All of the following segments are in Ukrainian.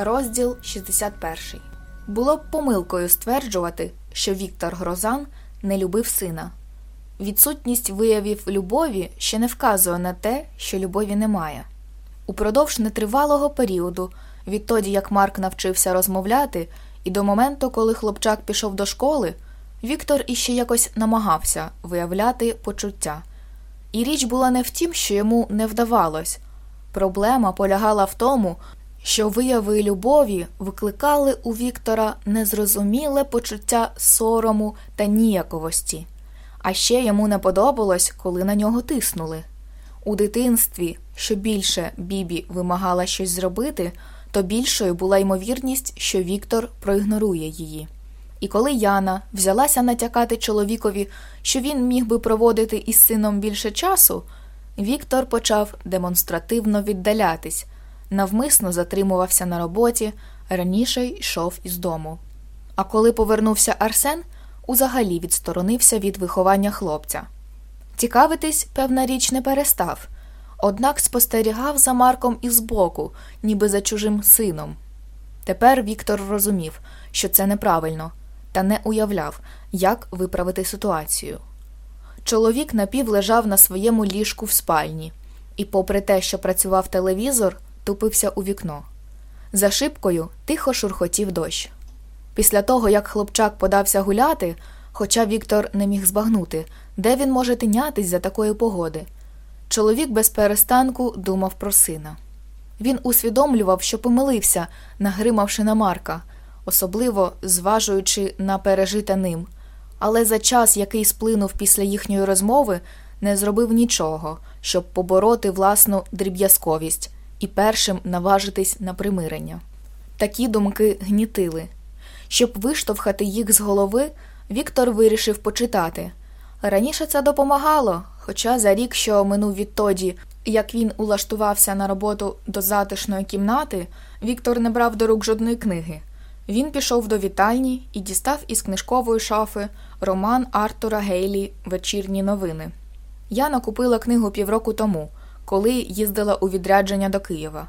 Розділ 61. Було б помилкою стверджувати, що Віктор Грозан не любив сина. Відсутність виявів любові ще не вказує на те, що любові немає. Упродовж нетривалого періоду, відтоді як Марк навчився розмовляти, і до моменту, коли хлопчак пішов до школи, Віктор іще якось намагався виявляти почуття. І річ була не в тім, що йому не вдавалось. Проблема полягала в тому, що вияви любові викликали у Віктора незрозуміле почуття сорому та ніяковості, а ще йому не подобалось, коли на нього тиснули. У дитинстві, що більше Бібі вимагала щось зробити, то більшою була ймовірність, що Віктор проігнорує її. І коли Яна взялася натякати чоловікові, що він міг би проводити із сином більше часу, Віктор почав демонстративно віддалятись навмисно затримувався на роботі, раніше йшов із дому. А коли повернувся Арсен, узагалі відсторонився від виховання хлопця. Цікавитись, певна річ, не перестав, однак спостерігав за Марком і збоку, ніби за чужим сином. Тепер Віктор розумів, що це неправильно, та не уявляв, як виправити ситуацію. Чоловік напів лежав на своєму ліжку в спальні, і, попри те, що працював телевізор, тупився у вікно. За шибкою тихо шурхотів дощ. Після того, як хлопчак подався гуляти, хоча Віктор не міг збагнути, де він може тинятись за такої погоди. Чоловік без перестанку думав про сина. Він усвідомлював, що помилився, нагримавши на Марка, особливо зважуючи на пережите ним, але за час, який сплинув після їхньої розмови, не зробив нічого, щоб побороти власну дріб'язковість і першим наважитись на примирення. Такі думки гнітили. Щоб виштовхати їх з голови, Віктор вирішив почитати. Раніше це допомагало, хоча за рік, що минув відтоді, як він улаштувався на роботу до затишної кімнати, Віктор не брав до рук жодної книги. Він пішов до вітальні і дістав із книжкової шафи роман Артура Гейлі Вечірні новини. Яна купила книгу півроку тому, коли їздила у відрядження до Києва.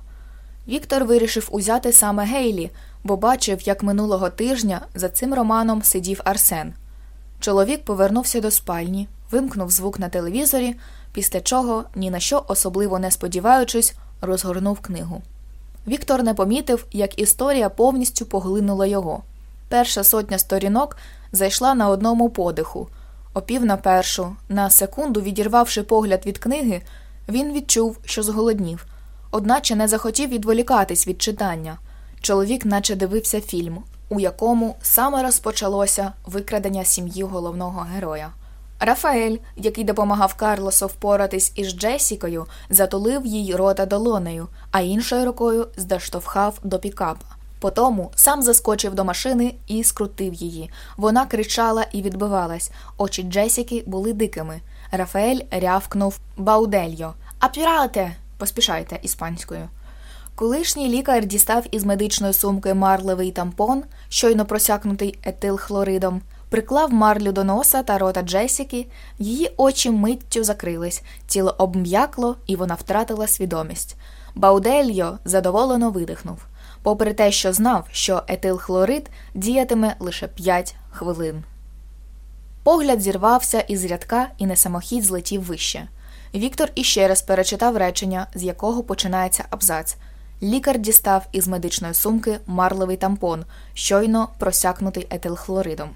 Віктор вирішив узяти саме Гейлі, бо бачив, як минулого тижня за цим романом сидів Арсен. Чоловік повернувся до спальні, вимкнув звук на телевізорі, після чого, ні на що особливо не сподіваючись, розгорнув книгу. Віктор не помітив, як історія повністю поглинула його. Перша сотня сторінок зайшла на одному подиху, опів на першу, на секунду відірвавши погляд від книги, він відчув, що зголоднів, одначе не захотів відволікатись від читання. Чоловік наче дивився фільм, у якому саме розпочалося викрадення сім'ї головного героя. Рафаель, який допомагав Карлосу впоратись із Джесікою, затулив їй рота долонею, а іншою рукою здаштовхав до пікапа. Потому сам заскочив до машини і скрутив її. Вона кричала і відбивалась. Очі Джесіки були дикими. Рафаель рявкнув Баудельо. Апірате! Поспішайте іспанською. Колишній лікар дістав із медичної сумки марлевий тампон, щойно просякнутий етилхлоридом, приклав марлю до носа та рота Джесіки, її очі миттю закрились, тіло обм'якло, і вона втратила свідомість. Баудельо задоволено видихнув, попри те, що знав, що етилхлорид діятиме лише 5 хвилин. Погляд зірвався із рядка і на самохід злетів вище. Віктор іще раз перечитав речення, з якого починається абзац. Лікар дістав із медичної сумки марлевий тампон, щойно просякнутий етилхлоридом.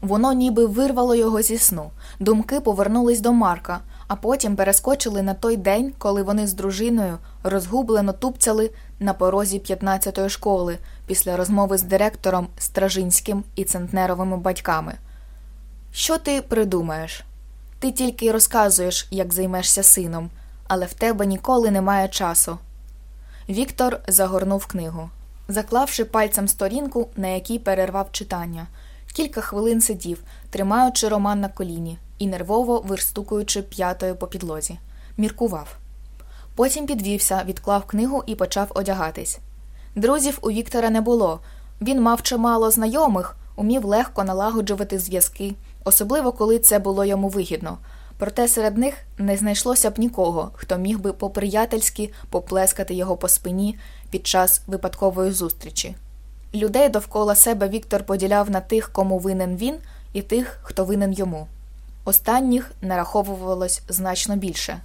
Воно ніби вирвало його зі сну. Думки повернулись до Марка, а потім перескочили на той день, коли вони з дружиною розгублено тупцяли на порозі 15-ї школи після розмови з директором Стражинським і центнеровими батьками. Що ти придумаєш? Ти тільки розказуєш, як займешся сином, але в тебе ніколи немає часу. Віктор загорнув книгу. заклавши пальцем сторінку, на якій перервав читання. Кілька хвилин сидів, тримаючи роман на коліні і нервово вирстукуючи п'ятою по підлозі. Міркував. Потім підвівся, відклав книгу і почав одягатись. Друзів у Віктора не було. Він мав чимало знайомих, умів легко налагоджувати зв'язки, особливо коли це було йому вигідно. Проте серед них не знайшлося б нікого, хто міг би по-приятельськи поплескати його по спині під час випадкової зустрічі. Людей довкола себе Віктор поділяв на тих, кому винен він, і тих, хто винен йому. Останніх нараховувалось значно більше.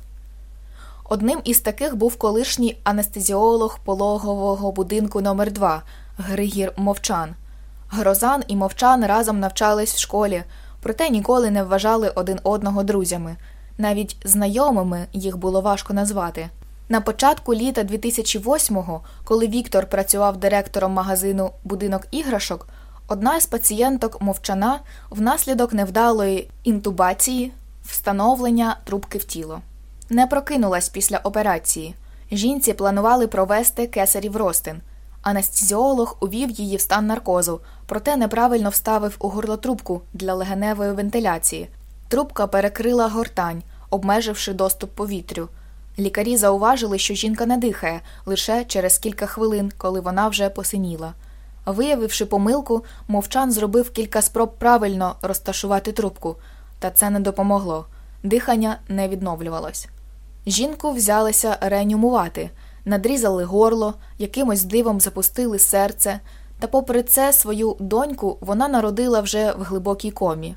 Одним із таких був колишній анестезіолог пологового будинку номер 2 Григір Мовчан. Грозан і мовчан разом навчались в школі, проте ніколи не вважали один одного друзями. Навіть знайомими їх було важко назвати. На початку літа 2008-го, коли Віктор працював директором магазину Будинок іграшок, одна із пацієнток мовчана внаслідок невдалої інтубації, встановлення трубки в тіло. Не прокинулась після операції. Жінці планували провести кесарів ростин. Анестезіолог увів її в стан наркозу, проте неправильно вставив у горло трубку для легеневої вентиляції. Трубка перекрила гортань, обмеживши доступ повітрю. Лікарі зауважили, що жінка не дихає лише через кілька хвилин, коли вона вже посиніла. Виявивши помилку, мовчан зробив кілька спроб правильно розташувати трубку, та це не допомогло. Дихання не відновлювалось. Жінку взялися реанімувати, надрізали горло, якимось дивом запустили серце, та, попри це, свою доньку вона народила вже в глибокій комі.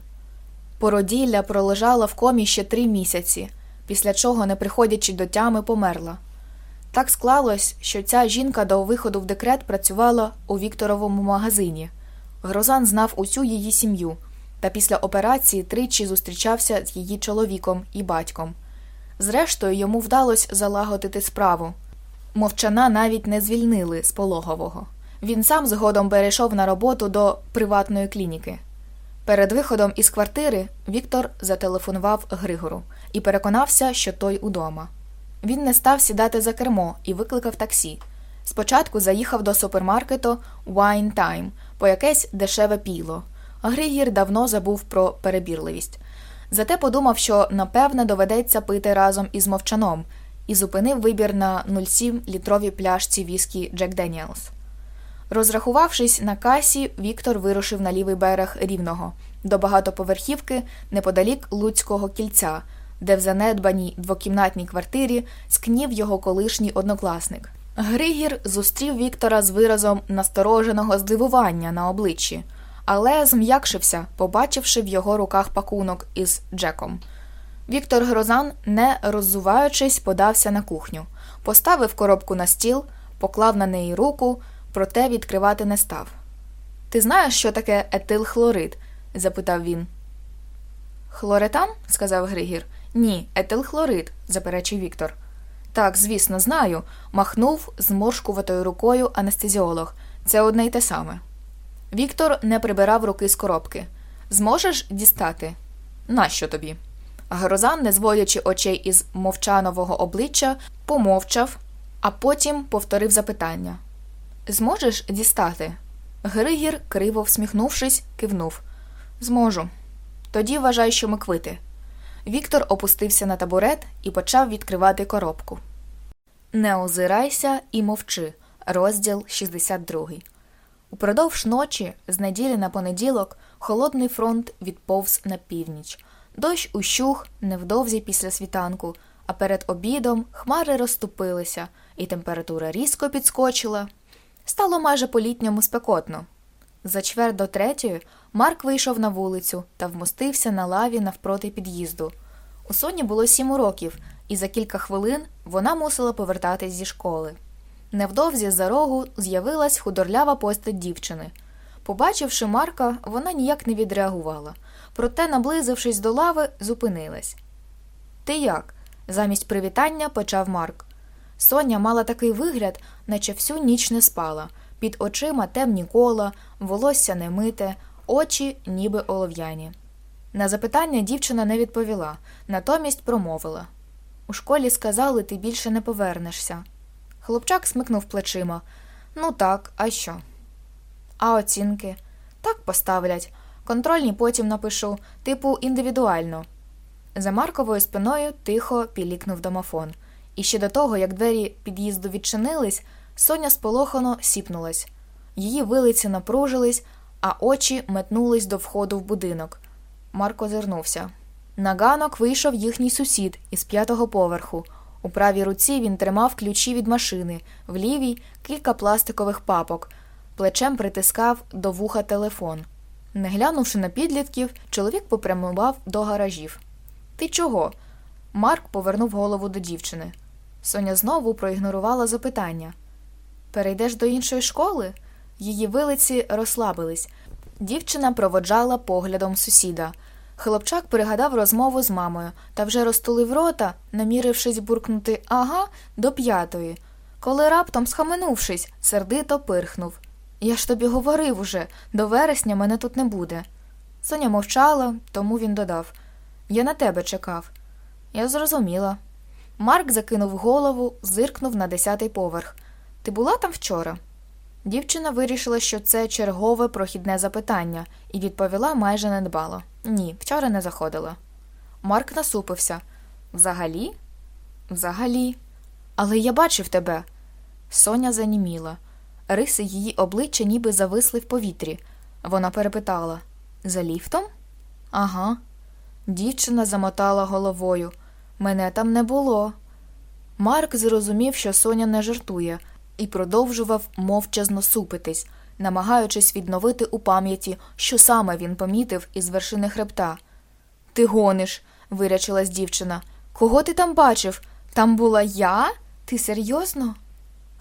Породілля пролежала в комі ще три місяці, після чого, не приходячи до тями, померла. Так склалось, що ця жінка до виходу в декрет працювала у Вікторовому магазині. Грозан знав усю її сім'ю, та після операції тричі зустрічався з її чоловіком і батьком. Зрештою, йому вдалося залагодити справу. Мовчана навіть не звільнили з пологового. Він сам згодом перейшов на роботу до приватної клініки. Перед виходом із квартири Віктор зателефонував Григору і переконався, що той удома. Він не став сідати за кермо і викликав таксі. Спочатку заїхав до супермаркету Wine Time по якесь дешеве пійло. Григір давно забув про перебірливість. Зате подумав, що напевне доведеться пити разом із мовчаном, і зупинив вибір на 0,7 літровій пляшці віскі Джек Деніелс. Розрахувавшись на касі, Віктор вирушив на лівий берег рівно до багатоповерхівки неподалік Луцького кільця, де в занедбаній двокімнатній квартирі скнів його колишній однокласник. Григір зустрів Віктора з виразом настороженого здивування на обличчі, але зм'якшився, побачивши в його руках пакунок із Джеком. Віктор Грозан, не роззуваючись, подався на кухню, поставив коробку на стіл, поклав на неї руку, проте відкривати не став. Ти знаєш, що таке етилхлорид? запитав він. Хлоретан? сказав Григір. Ні, етилхлорид, заперечив Віктор. Так, звісно, знаю, махнув зморшкуватою рукою анестезіолог. Це одне й те саме. Віктор не прибирав руки з коробки. Зможеш дістати? Нащо тобі? Грозан, не зводячи очей із мовчанового обличчя, помовчав, а потім повторив запитання Зможеш дістати? Григір, криво всміхнувшись, кивнув Зможу. Тоді вважай, що ми квити. Віктор опустився на табурет і почав відкривати коробку. Не озирайся і мовчи. Розділ 62. Упродовж ночі, з неділі на понеділок, холодний фронт відповз на північ. Дощ ущух невдовзі після світанку, а перед обідом хмари розступилися, і температура різко підскочила. Стало майже по літньому спекотно. За чверть до третьої Марк вийшов на вулицю та вмостився на лаві навпроти під'їзду. У Соні було сім років, і за кілька хвилин вона мусила повертатись зі школи. Невдовзі за рогу з'явилась худорлява постать дівчини. Побачивши Марка, вона ніяк не відреагувала, проте, наблизившись до лави, зупинилась. Ти як? замість привітання почав Марк. Соня мала такий вигляд, наче всю ніч не спала, під очима темні кола, волосся немите, очі ніби олов'яні. На запитання дівчина не відповіла, натомість промовила У школі сказали, ти більше не повернешся. Хлопчак смикнув плечима. Ну так, а що? А оцінки? Так поставлять. Контрольні потім напишу, типу індивідуально. За Марковою спиною тихо пілікнув домофон. І ще до того, як двері під'їзду відчинились, Соня сполохано сіпнулась. Її вилиці напружились, а очі метнулись до входу в будинок. Марко зирнувся. На ганок вийшов їхній сусід із п'ятого поверху. У правій руці він тримав ключі від машини, в лівій кілька пластикових папок, плечем притискав до вуха телефон. Не глянувши на підлітків, чоловік попрямував до гаражів. Ти чого? Марк повернув голову до дівчини. Соня знову проігнорувала запитання. Перейдеш до іншої школи? Її вилиці розслабились. Дівчина проводжала поглядом сусіда. Хлопчак пригадав розмову з мамою та вже розтулив рота, намірившись буркнути ага до п'ятої, коли раптом, схаменувшись, сердито пирхнув. Я ж тобі говорив уже, до вересня мене тут не буде. Соня мовчала, тому він додав Я на тебе чекав. Я зрозуміла. Марк закинув голову, зиркнув на десятий поверх. Ти була там вчора? Дівчина вирішила, що це чергове прохідне запитання, і відповіла майже недбало. Ні, вчора не заходила. Марк насупився. Взагалі? Взагалі. Але я бачив тебе. Соня заніміла. Риси її обличчя ніби зависли в повітрі. Вона перепитала За ліфтом? Ага. Дівчина замотала головою. Мене там не було. Марк зрозумів, що Соня не жартує, і продовжував мовчазно супитись, намагаючись відновити у пам'яті, що саме він помітив із вершини хребта. Ти гониш, вирячилась дівчина. Кого ти там бачив? Там була я? Ти серйозно?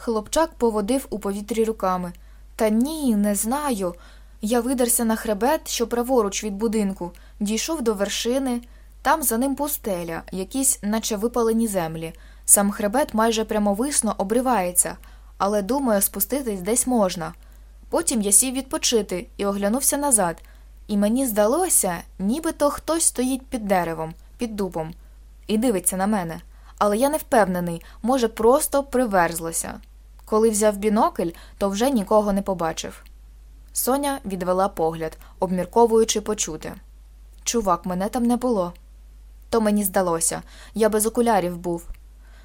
Хлопчак поводив у повітрі руками. Та ні, не знаю. Я видерся на хребет, що праворуч від будинку, дійшов до вершини, там за ним пустеля, якісь, наче випалені землі. Сам хребет майже прямовисно обривається, але думаю, спуститись десь можна. Потім я сів відпочити і оглянувся назад, і мені здалося, нібито хтось стоїть під деревом, під дубом, і дивиться на мене. Але я не впевнений, може, просто приверзлося. Коли взяв бінокль, то вже нікого не побачив. Соня відвела погляд, обмірковуючи почути. Чувак, мене там не було. То мені здалося, я без окулярів був.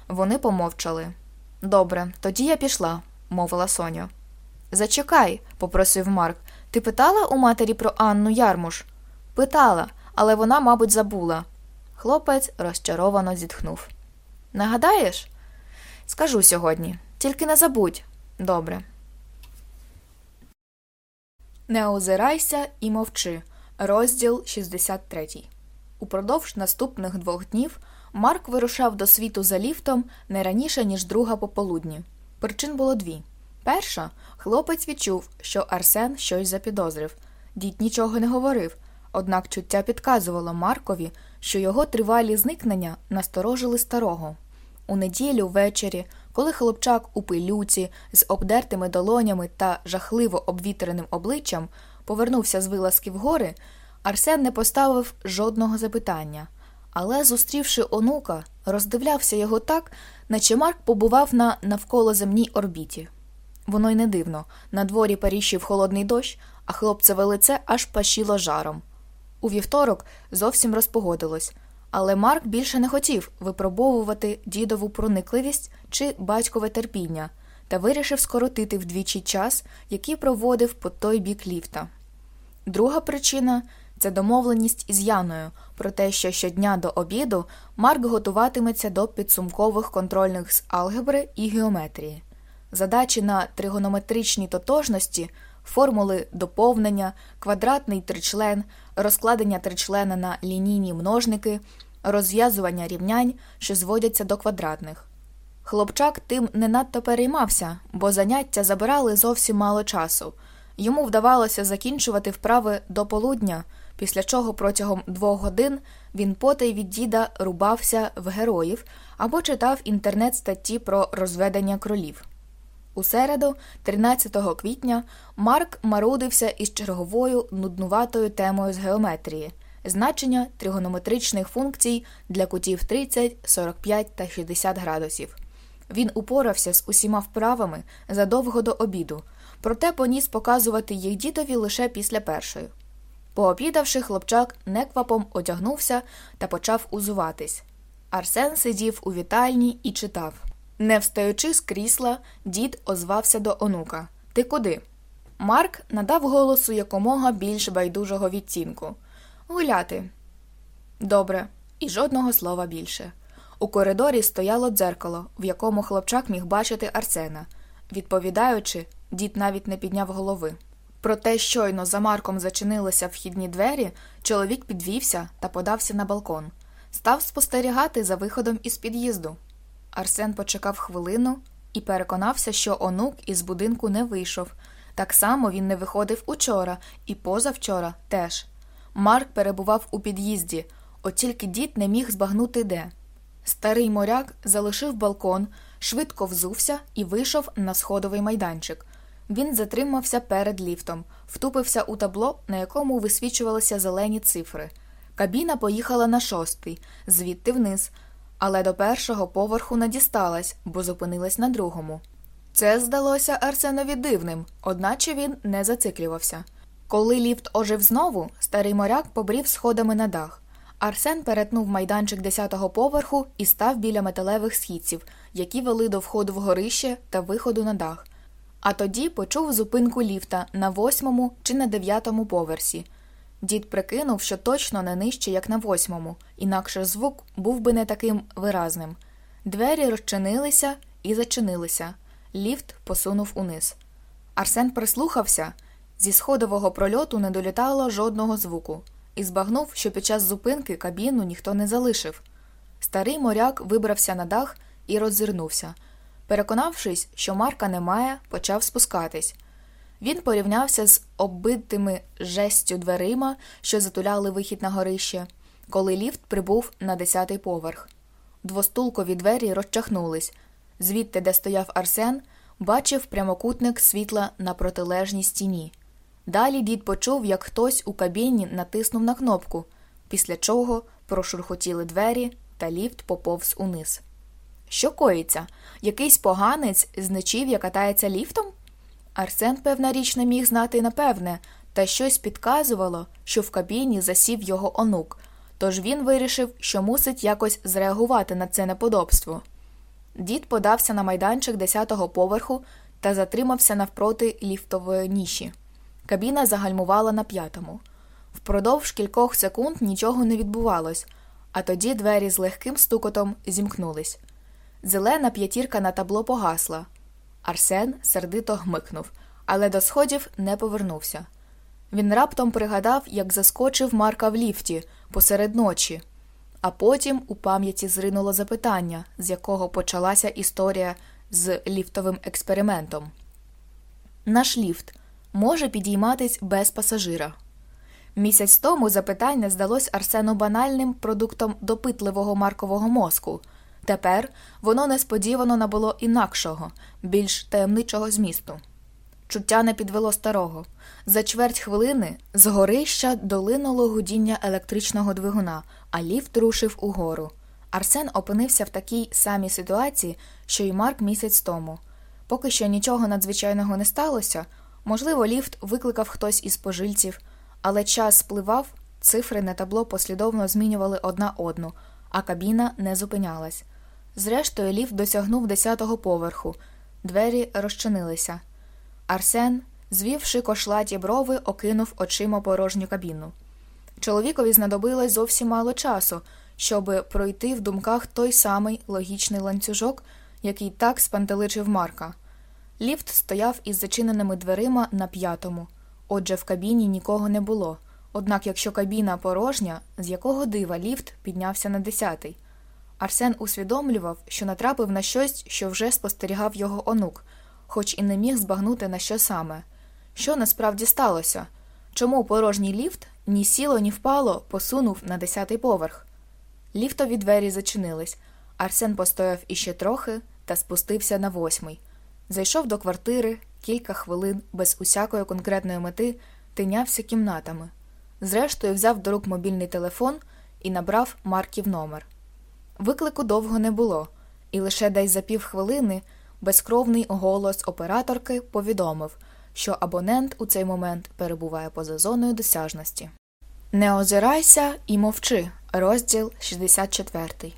Вони помовчали. Добре, тоді я пішла, мовила Соня. Зачекай, попросив Марк. Ти питала у матері про Анну Ярмуш? Питала, але вона, мабуть, забула. Хлопець розчаровано зітхнув. Нагадаєш? Скажу сьогодні. Тільки не забудь. Добре. Не озирайся і мовчи. Розділ 63. Упродовж наступних двох днів Марк вирушав до світу за ліфтом не раніше, ніж друга пополудні. Причин було дві. Перша, хлопець відчув, що Арсен щось запідозрив. Дід нічого не говорив, однак чуття підказувало Маркові, що його тривалі зникнення насторожили старого. У неділю ввечері, коли хлопчак у пилюці з обдертими долонями та жахливо обвітреним обличчям повернувся з вилазки в гори, Арсен не поставив жодного запитання, але, зустрівши онука, роздивлявся його так, наче Марк побував на навколоземній орбіті. Воно й не дивно на дворі паріщив холодний дощ, а хлопцеве лице аж пашіло жаром. У вівторок зовсім розпогодилось, але Марк більше не хотів випробовувати дідову проникливість чи батькове терпіння та вирішив скоротити вдвічі час, який проводив по той бік ліфта. Друга причина це домовленість із Яною про те, що щодня до обіду Марк готуватиметься до підсумкових контрольних з алгебри і геометрії. Задачі на тригонометричній тотожності, формули доповнення, квадратний тричлен, розкладення тричлена на лінійні множники, розв'язування рівнянь, що зводяться до квадратних. Хлопчак тим не надто переймався, бо заняття забирали зовсім мало часу. Йому вдавалося закінчувати вправи до полудня, після чого протягом двох годин він потай від діда рубався в героїв або читав інтернет статті про розведення кролів. У середу, 13 квітня, Марк марудився із черговою нуднуватою темою з геометрії значення тригонометричних функцій для кутів 30, 45 та 60 градусів. Він упорався з усіма вправами задовго до обіду, проте поніс показувати їх дідові лише після першої. Пообідавши, хлопчак неквапом одягнувся та почав узуватись. Арсен сидів у вітальні і читав. Не встаючи з крісла, дід озвався до онука Ти куди? Марк надав голосу якомога більш байдужого відтінку. Гуляти. Добре, і жодного слова більше. У коридорі стояло дзеркало, в якому хлопчак міг бачити Арсена. Відповідаючи, дід навіть не підняв голови. Проте щойно за Марком зачинилися вхідні двері, чоловік підвівся та подався на балкон. Став спостерігати за виходом із під'їзду. Арсен почекав хвилину і переконався, що онук із будинку не вийшов. Так само він не виходив учора і позавчора теж. Марк перебував у під'їзді, от тільки дід не міг збагнути де. Старий моряк залишив балкон, швидко взувся і вийшов на сходовий майданчик. Він затримався перед ліфтом, втупився у табло, на якому висвічувалися зелені цифри. Кабіна поїхала на шостий, звідти вниз, але до першого поверху не дісталась, бо зупинилась на другому. Це здалося Арсенові дивним, одначе він не зациклювався. Коли ліфт ожив знову, старий моряк побрів сходами на дах. Арсен перетнув майданчик десятого поверху і став біля металевих східців, які вели до входу в горище та виходу на дах. А тоді почув зупинку ліфта на восьмому чи на дев'ятому поверсі. Дід прикинув, що точно не нижче, як на восьмому, інакше звук був би не таким виразним. Двері розчинилися і зачинилися. Ліфт посунув униз. Арсен прислухався. Зі сходового прольоту не долітало жодного звуку, і збагнув, що під час зупинки кабіну ніхто не залишив. Старий моряк вибрався на дах і роззирнувся. Переконавшись, що Марка немає, почав спускатись. Він порівнявся з оббитими жестю дверима, що затуляли вихід на горище, коли ліфт прибув на десятий поверх. Двостулкові двері розчахнулись. Звідти, де стояв Арсен, бачив прямокутник світла на протилежній стіні. Далі дід почув, як хтось у кабіні натиснув на кнопку, після чого прошурхотіли двері, та ліфт поповз униз. Що коїться? Якийсь поганець з нечів'я катається ліфтом? Арсен, певна річ, не міг знати напевне, та щось підказувало, що в кабіні засів його онук, тож він вирішив, що мусить якось зреагувати на це неподобство. Дід подався на майданчик десятого поверху та затримався навпроти ліфтової ніші. Кабіна загальмувала на п'ятому. Впродовж кількох секунд нічого не відбувалось, а тоді двері з легким стукотом зімкнулись. Зелена п'ятірка на табло погасла. Арсен сердито гмикнув, але до сходів не повернувся. Він раптом пригадав, як заскочив Марка в ліфті посеред ночі, а потім у пам'яті зринуло запитання, з якого почалася історія з ліфтовим експериментом. Наш ліфт може підійматись без пасажира. Місяць тому запитання здалось Арсену банальним продуктом допитливого маркового мозку. Тепер воно несподівано набуло інакшого, більш таємничого змісту. Чуття не підвело старого. За чверть хвилини з горища долинуло гудіння електричного двигуна, а ліфт рушив угору. Арсен опинився в такій самій ситуації, що й Марк місяць тому. Поки що нічого надзвичайного не сталося, можливо, ліфт викликав хтось із пожильців, але час спливав, цифри на табло послідовно змінювали одна одну, а кабіна не зупинялась. Зрештою, ліфт досягнув десятого поверху, двері розчинилися. Арсен, звівши кошлаті брови, окинув очима порожню кабіну. Чоловікові знадобилось зовсім мало часу, щоб пройти в думках той самий логічний ланцюжок, який так спантеличив Марка. Ліфт стояв із зачиненими дверима на п'ятому, отже, в кабіні нікого не було. Однак, якщо кабіна порожня, з якого дива ліфт піднявся на десятий. Арсен усвідомлював, що натрапив на щось, що вже спостерігав його онук, хоч і не міг збагнути на що саме. Що насправді сталося? Чому порожній ліфт ні сіло, ні впало посунув на десятий поверх? Ліфтові двері зачинились. Арсен постояв іще трохи та спустився на восьмий. Зайшов до квартири кілька хвилин без усякої конкретної мети, тинявся кімнатами. Зрештою, взяв до рук мобільний телефон і набрав Марків номер. Виклику довго не було, і лише десь за півхвилини безкровний голос операторки повідомив, що абонент у цей момент перебуває поза зоною досяжності. Не озирайся і мовчи. Розділ 64.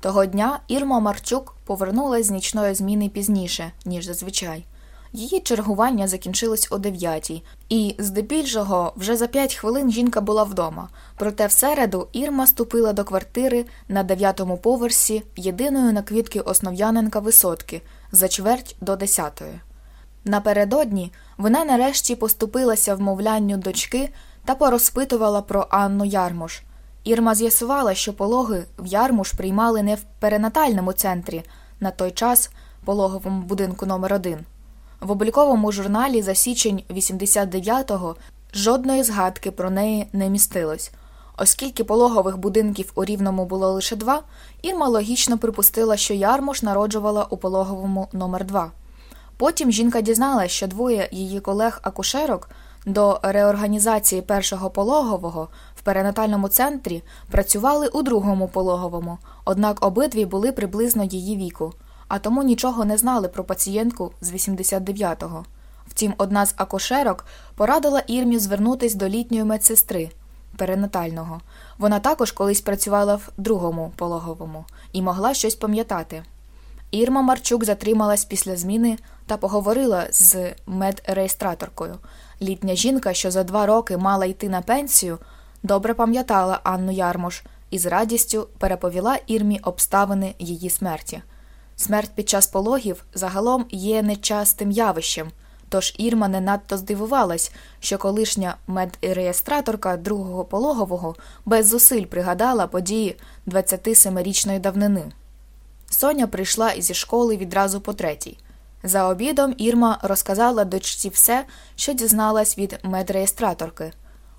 Того дня Ірма Марчук повернулася з нічної зміни пізніше, ніж зазвичай. Її чергування закінчилось о дев'ятій, і, здебільшого, вже за п'ять хвилин жінка була вдома. Проте в середу Ірма ступила до квартири на дев'ятому поверсі, єдиної на квітки Основ'яненка висотки, за чверть до десятої. Напередодні вона нарешті поступилася вмовлянню дочки та порозпитувала про Анну Ярмуш. Ірма з'ясувала, що пологи в Ярмуш приймали не в перинатальному центрі, на той час пологовому будинку номер 1 В обліковому журналі за січень 89-го жодної згадки про неї не містилось. Оскільки пологових будинків у Рівному було лише два, Ірма логічно припустила, що Ярмуш народжувала у пологовому номер 2 Потім жінка дізналась, що двоє її колег-акушерок до реорганізації першого пологового в перинатальному центрі працювали у другому пологовому, однак обидві були приблизно її віку, а тому нічого не знали про пацієнтку з 89-го. Втім, одна з акушерок порадила Ірмі звернутись до літньої медсестри перинатального. Вона також колись працювала в другому пологовому і могла щось пам'ятати. Ірма Марчук затрималась після зміни та поговорила з медреєстраторкою. Літня жінка, що за два роки мала йти на пенсію, добре пам'ятала Анну Ярмуш і з радістю переповіла Ірмі обставини її смерті. Смерть під час пологів загалом є нечастим явищем, тож Ірма не надто здивувалась, що колишня медреєстраторка другого пологового без зусиль пригадала події 27-річної давнини. Соня прийшла зі школи відразу по третій. За обідом Ірма розказала дочці все, що дізналась від медреєстраторки.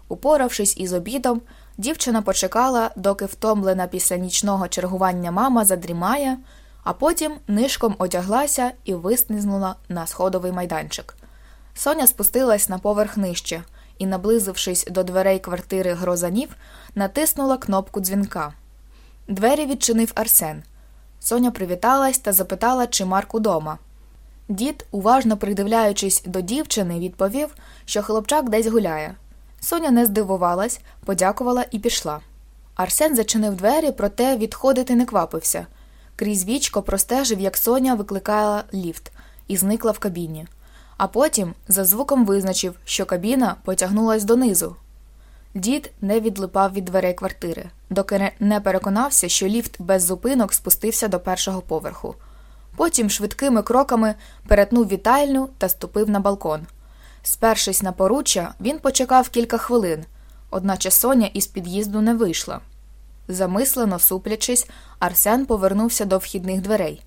Упоравшись із обідом, дівчина почекала, доки втомлена після нічного чергування мама задрімає, а потім нишком одяглася і виснизнула на сходовий майданчик. Соня спустилась на поверх нижче і, наблизившись до дверей квартири грозанів, натиснула кнопку дзвінка. Двері відчинив Арсен. Соня привіталась та запитала, чи Марк удома. Дід, уважно придивляючись до дівчини, відповів, що хлопчак десь гуляє. Соня не здивувалась, подякувала і пішла. Арсен зачинив двері, проте відходити не квапився. Крізь вічко простежив, як Соня викликала ліфт і зникла в кабіні. А потім за звуком визначив, що кабіна потягнулась донизу. Дід не відлипав від дверей квартири, доки не переконався, що ліфт без зупинок спустився до першого поверху. Потім швидкими кроками перетнув вітальню та ступив на балкон. Спершись на поруччя, він почекав кілька хвилин, одначе Соня із під'їзду не вийшла. Замислено суплячись, Арсен повернувся до вхідних дверей.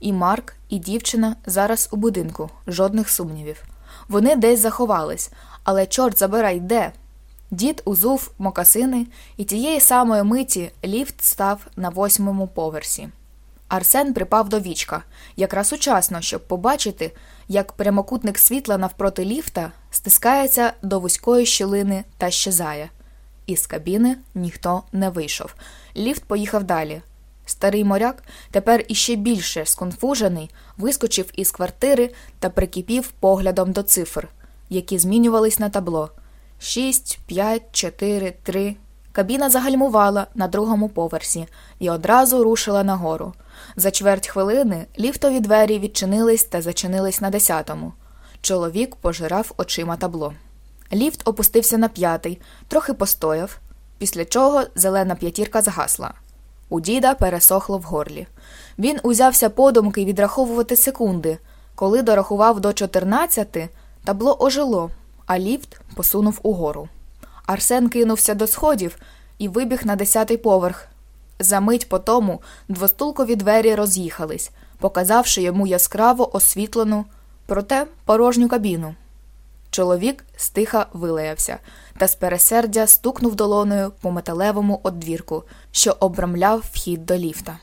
І Марк, і дівчина зараз у будинку, жодних сумнівів. Вони десь заховались, але, чорт забирай, де? Дід узув мокасини, і тієї самої миті ліфт став на восьмому поверсі. Арсен припав до вічка, якраз учасно, щоб побачити, як прямокутник світла навпроти ліфта стискається до вузької щілини та щезає. Із кабіни ніхто не вийшов. Ліфт поїхав далі. Старий моряк, тепер іще більше сконфужений, вискочив із квартири та прикипів поглядом до цифр, які змінювались на табло. Шість, п'ять, чотири, три. Кабіна загальмувала на другому поверсі і одразу рушила нагору. За чверть хвилини ліфтові двері відчинились та зачинились на десятому. Чоловік пожирав очима табло. Ліфт опустився на п'ятий, трохи постояв, після чого зелена п'ятірка згасла. У діда пересохло в горлі. Він узявся подумки відраховувати секунди. Коли дорахував до 14, табло ожило, а ліфт посунув угору. Арсен кинувся до сходів і вибіг на десятий поверх. Замить по тому двостулкові двері роз'їхались, показавши йому яскраво освітлену, проте порожню кабіну. Чоловік стиха вилаявся та з пересердя стукнув долоною по металевому одвірку, що обрамляв вхід до ліфта.